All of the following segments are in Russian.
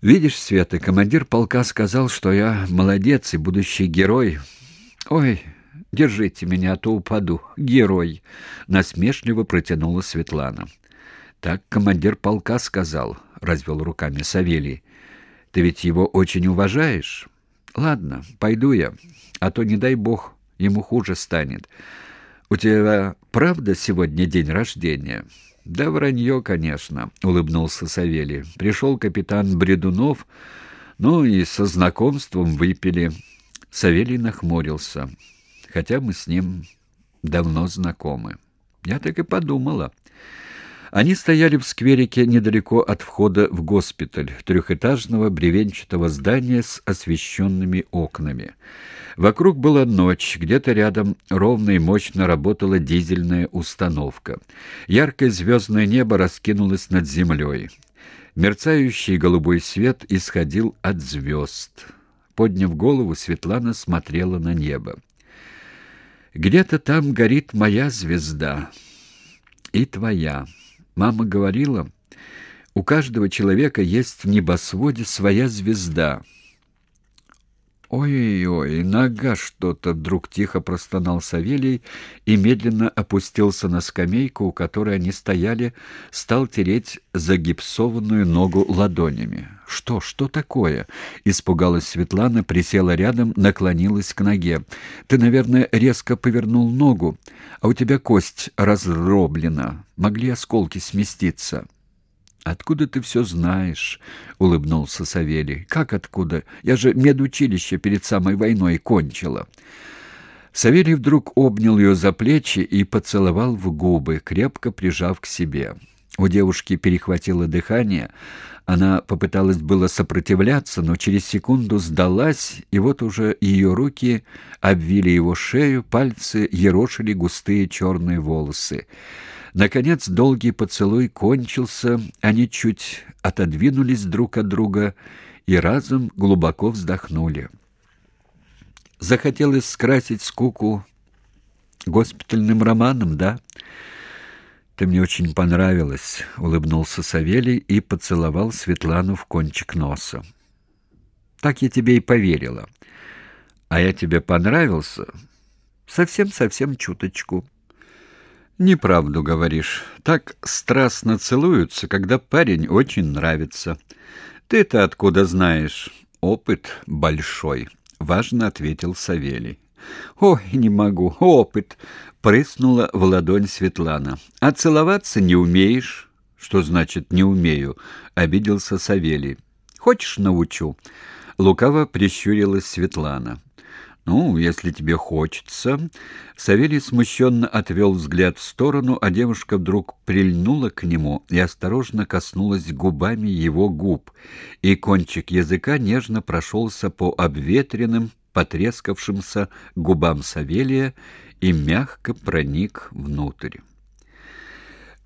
Видишь, Света, командир полка сказал, что я молодец и будущий герой. Ой, держите меня, а то упаду. Герой, насмешливо протянула Светлана. Так командир полка сказал, развел руками Савелий. Ты ведь его очень уважаешь? Ладно, пойду я, а то не дай бог, ему хуже станет. У тебя правда сегодня день рождения? Да вранье, конечно, улыбнулся Савелий. Пришел капитан Бредунов, ну и со знакомством выпили. Савелий нахмурился, хотя мы с ним давно знакомы. Я так и подумала. Они стояли в скверике недалеко от входа в госпиталь, трехэтажного бревенчатого здания с освещенными окнами. Вокруг была ночь, где-то рядом ровно и мощно работала дизельная установка. Яркое звездное небо раскинулось над землей. Мерцающий голубой свет исходил от звезд. Подняв голову, Светлана смотрела на небо. «Где-то там горит моя звезда и твоя. Мама говорила, у каждого человека есть в небосводе своя звезда». «Ой-ой, нога что-то!» — вдруг тихо простонал Савелий и медленно опустился на скамейку, у которой они стояли, стал тереть загипсованную ногу ладонями. «Что? Что такое?» — испугалась Светлана, присела рядом, наклонилась к ноге. «Ты, наверное, резко повернул ногу, а у тебя кость раздроблена. Могли осколки сместиться». «Откуда ты все знаешь?» — улыбнулся Савелий. «Как откуда? Я же медучилище перед самой войной кончила». Савелий вдруг обнял ее за плечи и поцеловал в губы, крепко прижав к себе. У девушки перехватило дыхание. Она попыталась было сопротивляться, но через секунду сдалась, и вот уже ее руки обвили его шею, пальцы ерошили густые черные волосы. Наконец долгий поцелуй кончился, они чуть отодвинулись друг от друга и разом глубоко вздохнули. Захотелось скрасить скуку госпитальным романом, да? Ты мне очень понравилась, улыбнулся Савелий и поцеловал Светлану в кончик носа. Так я тебе и поверила. А я тебе понравился? Совсем-совсем чуточку. Неправду говоришь. Так страстно целуются, когда парень очень нравится. Ты-то откуда знаешь? Опыт большой, важно ответил Савелий. Ой, не могу. Опыт, прыснула в ладонь Светлана. А целоваться не умеешь? Что значит не умею? обиделся Савелий. Хочешь, научу? Лукаво прищурилась Светлана. «Ну, если тебе хочется...» Савелий смущенно отвел взгляд в сторону, а девушка вдруг прильнула к нему и осторожно коснулась губами его губ, и кончик языка нежно прошелся по обветренным, потрескавшимся губам Савелия и мягко проник внутрь.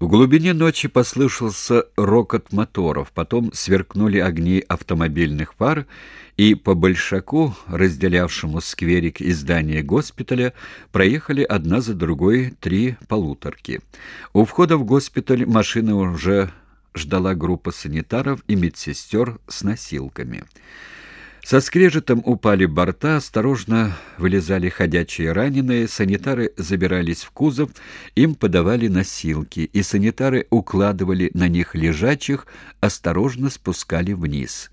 В глубине ночи послышался рокот моторов, потом сверкнули огни автомобильных фар, и по большаку, разделявшему скверик и здание госпиталя, проехали одна за другой три полуторки. У входа в госпиталь машины уже ждала группа санитаров и медсестер с носилками. Со скрежетом упали борта, осторожно вылезали ходячие раненые, санитары забирались в кузов, им подавали носилки, и санитары укладывали на них лежачих, осторожно спускали вниз.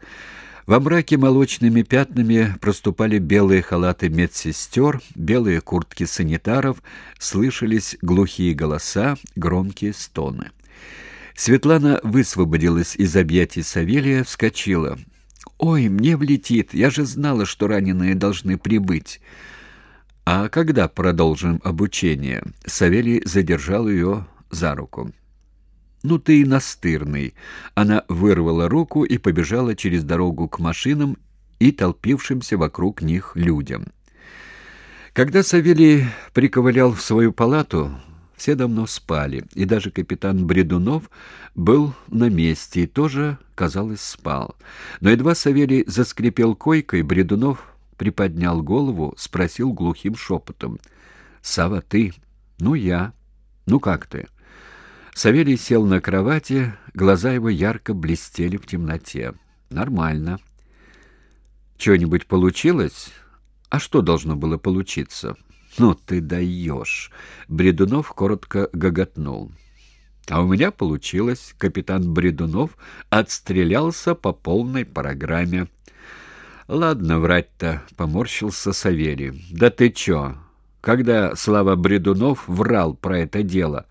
Во мраке молочными пятнами проступали белые халаты медсестер, белые куртки санитаров, слышались глухие голоса, громкие стоны. Светлана высвободилась из объятий Савелия, вскочила — «Ой, мне влетит! Я же знала, что раненые должны прибыть!» «А когда продолжим обучение?» Савелий задержал ее за руку. «Ну ты и настырный!» Она вырвала руку и побежала через дорогу к машинам и толпившимся вокруг них людям. Когда Савелий приковылял в свою палату, все давно спали, и даже капитан Бредунов был на месте и тоже, казалось, спал. Но едва Савелий заскрипел койкой, Бредунов приподнял голову, спросил глухим шепотом. «Сава, ты? Ну, я. Ну, как ты?» Савелий сел на кровати, глаза его ярко блестели в темноте. Нормально. Что-нибудь получилось? А что должно было получиться? Ну ты даешь!» Бредунов коротко гоготнул. А у меня получилось. Капитан Бредунов отстрелялся по полной программе. Ладно, врать-то, поморщился Савелий. Да ты чё? Когда Слава Бредунов врал про это дело,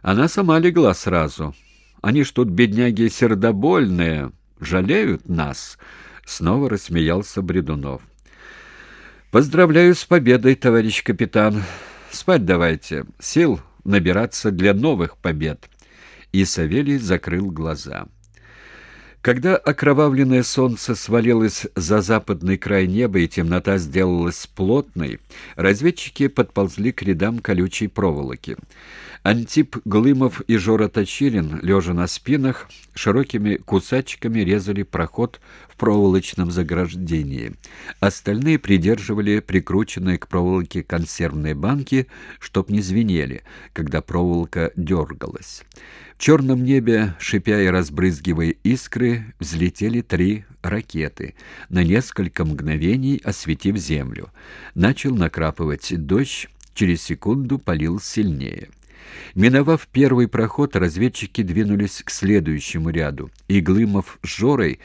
она сама легла сразу. Они ж тут бедняги сердобольные, жалеют нас. Снова рассмеялся Бредунов. Поздравляю с победой, товарищ капитан. Спать давайте. Сил набираться для новых побед. И Савелий закрыл глаза. Когда окровавленное солнце свалилось за западный край неба и темнота сделалась плотной, разведчики подползли к рядам колючей проволоки. Антип Глымов и Жора Точилин, лежа на спинах, широкими кусачками резали проход в проволочном заграждении. Остальные придерживали прикрученные к проволоке консервные банки, чтоб не звенели, когда проволока дергалась. Черном небе, шипя и разбрызгивая искры, взлетели три ракеты, на несколько мгновений осветив землю. Начал накрапывать дождь, через секунду полил сильнее. Миновав первый проход, разведчики двинулись к следующему ряду, и Глымов с Жорой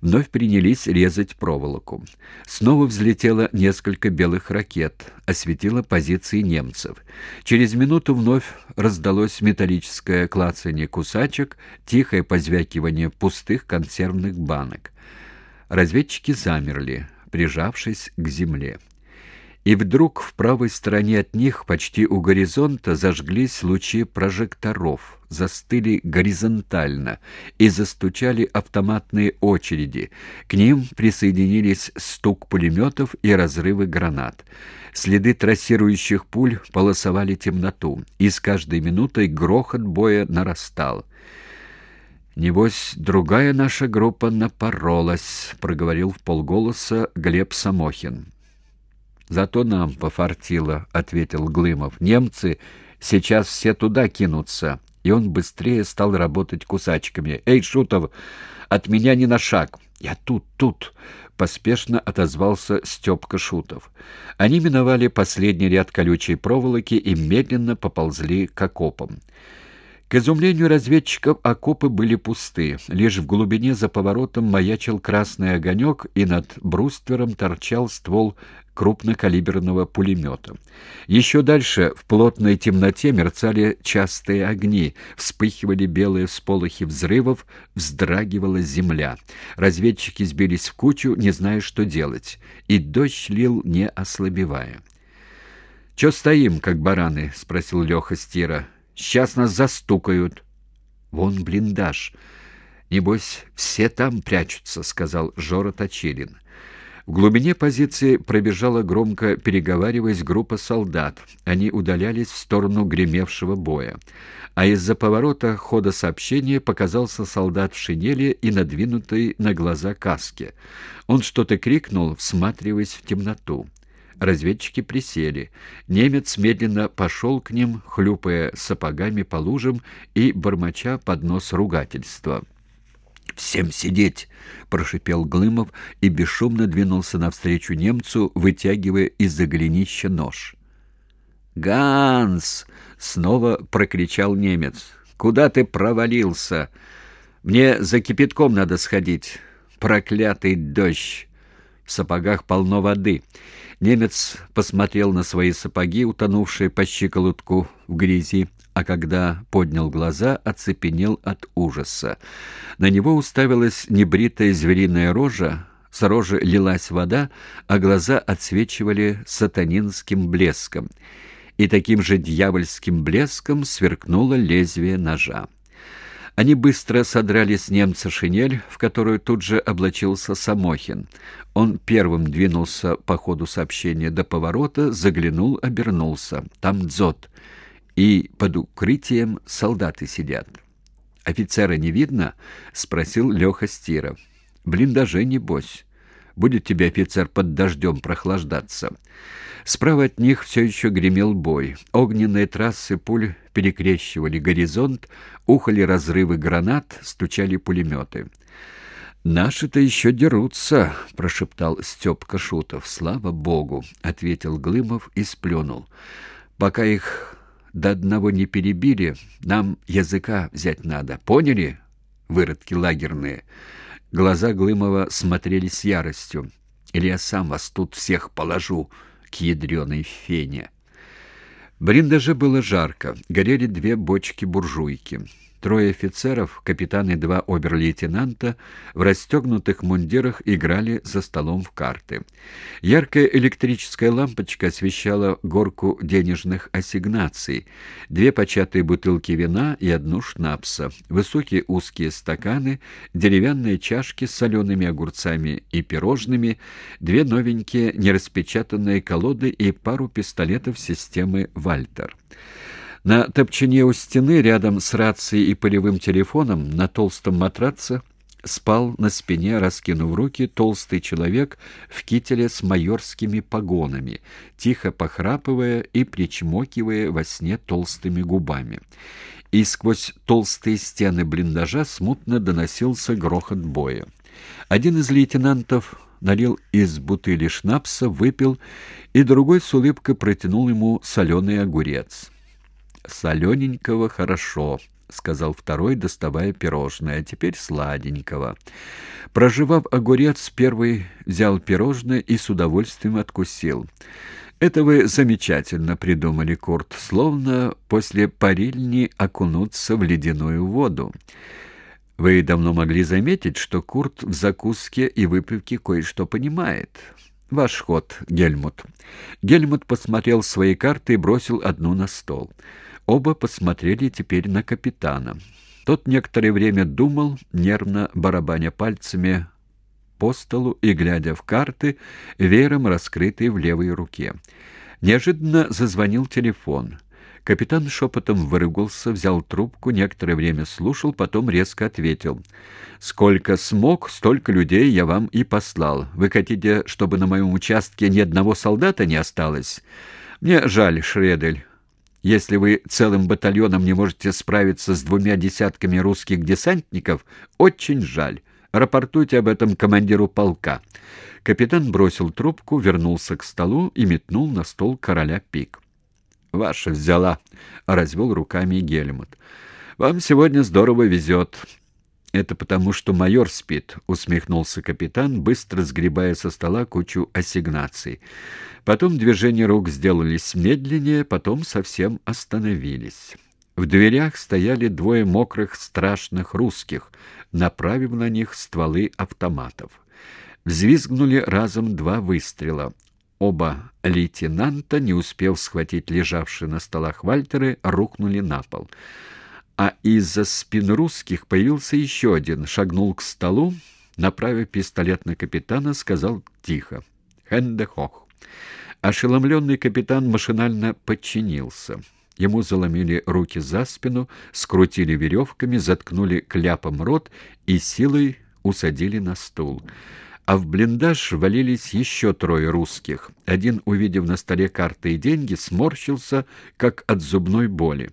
вновь принялись резать проволоку. Снова взлетело несколько белых ракет, осветило позиции немцев. Через минуту вновь раздалось металлическое клацание кусачек, тихое позвякивание пустых консервных банок. Разведчики замерли, прижавшись к земле. И вдруг в правой стороне от них, почти у горизонта, зажглись лучи прожекторов, застыли горизонтально и застучали автоматные очереди. К ним присоединились стук пулеметов и разрывы гранат. Следы трассирующих пуль полосовали темноту, и с каждой минутой грохот боя нарастал. «Небось, другая наша группа напоролась», — проговорил в полголоса Глеб Самохин. Зато нам пофартило, ответил Глымов. Немцы сейчас все туда кинутся. И он быстрее стал работать кусачками. Эй, Шутов, от меня не на шаг. Я тут, тут, поспешно отозвался Степка Шутов. Они миновали последний ряд колючей проволоки и медленно поползли к окопам. К изумлению разведчиков окопы были пусты. Лишь в глубине за поворотом маячил красный огонек, и над бруствером торчал ствол крупнокалиберного пулемета. Еще дальше в плотной темноте мерцали частые огни, вспыхивали белые всполохи взрывов, вздрагивала земля. Разведчики сбились в кучу, не зная, что делать, и дождь лил, не ослабевая. «Че стоим, как бараны?» — спросил Леха Стира. Сейчас нас застукают. Вон блиндаж. Небось, все там прячутся, сказал Жора Точилин. В глубине позиции пробежала громко переговариваясь группа солдат. Они удалялись в сторону гремевшего боя. А из-за поворота хода сообщения показался солдат в шинели и надвинутой на глаза каске. Он что-то крикнул, всматриваясь в темноту. Разведчики присели. Немец медленно пошел к ним, хлюпая сапогами по лужам и бормоча под нос ругательства. «Всем сидеть!» — прошипел Глымов и бесшумно двинулся навстречу немцу, вытягивая из-за голенища нож. «Ганс!» — снова прокричал немец. «Куда ты провалился? Мне за кипятком надо сходить. Проклятый дождь! Сапогах полно воды». Немец посмотрел на свои сапоги, утонувшие по щиколотку в грязи, а когда поднял глаза, оцепенел от ужаса. На него уставилась небритая звериная рожа, с рожи лилась вода, а глаза отсвечивали сатанинским блеском. И таким же дьявольским блеском сверкнуло лезвие ножа. Они быстро содрали с немца шинель, в которую тут же облачился Самохин. Он первым двинулся по ходу сообщения до поворота, заглянул, обернулся. Там дзот. И под укрытием солдаты сидят. «Офицера не видно?» — спросил Леха Стира. «Блиндаже, небось. Будет тебе, офицер, под дождем прохлаждаться». Справа от них все еще гремел бой. Огненные трассы пуль перекрещивали горизонт, ухали разрывы гранат, стучали пулеметы. «Наши-то еще дерутся», — прошептал Степка Шутов. «Слава богу», — ответил Глымов и сплюнул. «Пока их до одного не перебили, нам языка взять надо. Поняли, выродки лагерные?» Глаза Глымова смотрели с яростью. «Или я сам вас тут всех положу к ядреной фене». Бриндаже было жарко, горели две бочки буржуйки. Трое офицеров, капитан и два обер-лейтенанта в расстегнутых мундирах играли за столом в карты. Яркая электрическая лампочка освещала горку денежных ассигнаций, две початые бутылки вина и одну шнапса, высокие узкие стаканы, деревянные чашки с солеными огурцами и пирожными, две новенькие нераспечатанные колоды и пару пистолетов системы «Вальтер». На топчине у стены, рядом с рацией и полевым телефоном, на толстом матраце спал на спине, раскинув руки, толстый человек в кителе с майорскими погонами, тихо похрапывая и причмокивая во сне толстыми губами. И сквозь толстые стены блиндажа смутно доносился грохот боя. Один из лейтенантов налил из бутыли шнапса, выпил, и другой с улыбкой протянул ему соленый огурец. «Солененького хорошо», — сказал второй, доставая пирожное, — «а теперь сладенького». Проживав огурец, первый взял пирожное и с удовольствием откусил. «Это вы замечательно придумали, Курт, словно после парильни окунуться в ледяную воду». Вы давно могли заметить, что Курт в закуске и выпивке кое-что понимает. Ваш ход, Гельмут. Гельмут посмотрел свои карты и бросил одну на стол. Оба посмотрели теперь на капитана. Тот некоторое время думал, нервно барабаня пальцами по столу и глядя в карты, веером раскрытые в левой руке. Неожиданно зазвонил телефон. Капитан шепотом выругался, взял трубку, некоторое время слушал, потом резко ответил. «Сколько смог, столько людей я вам и послал. Вы хотите, чтобы на моем участке ни одного солдата не осталось? Мне жаль, Шредель. Если вы целым батальоном не можете справиться с двумя десятками русских десантников, очень жаль. Рапортуйте об этом командиру полка. Капитан бросил трубку, вернулся к столу и метнул на стол короля пик. «Ваша взяла», — развел руками Гельмут. «Вам сегодня здорово везет. «Это потому, что майор спит», — усмехнулся капитан, быстро сгребая со стола кучу ассигнаций. Потом движения рук сделались медленнее, потом совсем остановились. В дверях стояли двое мокрых страшных русских, направив на них стволы автоматов. Взвизгнули разом два выстрела. Оба лейтенанта, не успев схватить лежавшие на столах Вальтеры, рухнули на пол а из-за спин русских появился еще один, шагнул к столу, направив пистолет на капитана, сказал тихо «Хендехох». Ошеломленный капитан машинально подчинился. Ему заломили руки за спину, скрутили веревками, заткнули кляпом рот и силой усадили на стул. А в блиндаж валились еще трое русских. Один, увидев на столе карты и деньги, сморщился, как от зубной боли.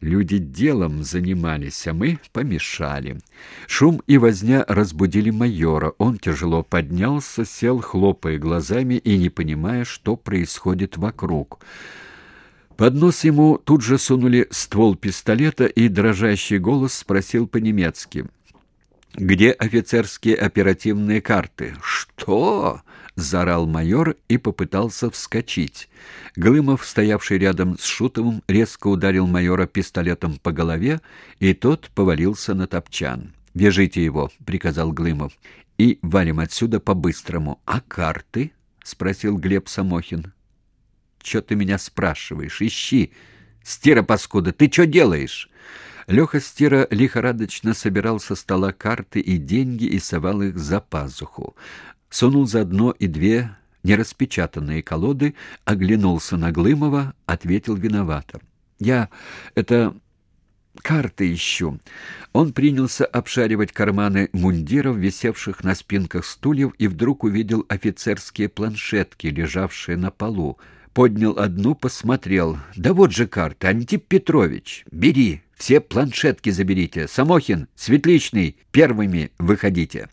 Люди делом занимались, а мы помешали. Шум и возня разбудили майора. Он тяжело поднялся, сел, хлопая глазами и не понимая, что происходит вокруг. Под нос ему тут же сунули ствол пистолета, и дрожащий голос спросил по-немецки. «Где офицерские оперативные карты?» «Что?» заорал майор и попытался вскочить. Глымов, стоявший рядом с Шутовым, резко ударил майора пистолетом по голове, и тот повалился на топчан. «Вяжите его», — приказал Глымов, — «и валим отсюда по-быстрому». «А карты?» — спросил Глеб Самохин. «Чё ты меня спрашиваешь? Ищи! Стира, паскуда, ты чё делаешь?» Леха Стира лихорадочно собирал со стола карты и деньги и совал их за пазуху сунул заодно и две нераспечатанные колоды, оглянулся на Глымова, ответил виновато. «Я... это... карты ищу». Он принялся обшаривать карманы мундиров, висевших на спинках стульев, и вдруг увидел офицерские планшетки, лежавшие на полу. Поднял одну, посмотрел. «Да вот же карта, Антип Петрович! Бери! Все планшетки заберите. Самохин, Светличный, первыми выходите.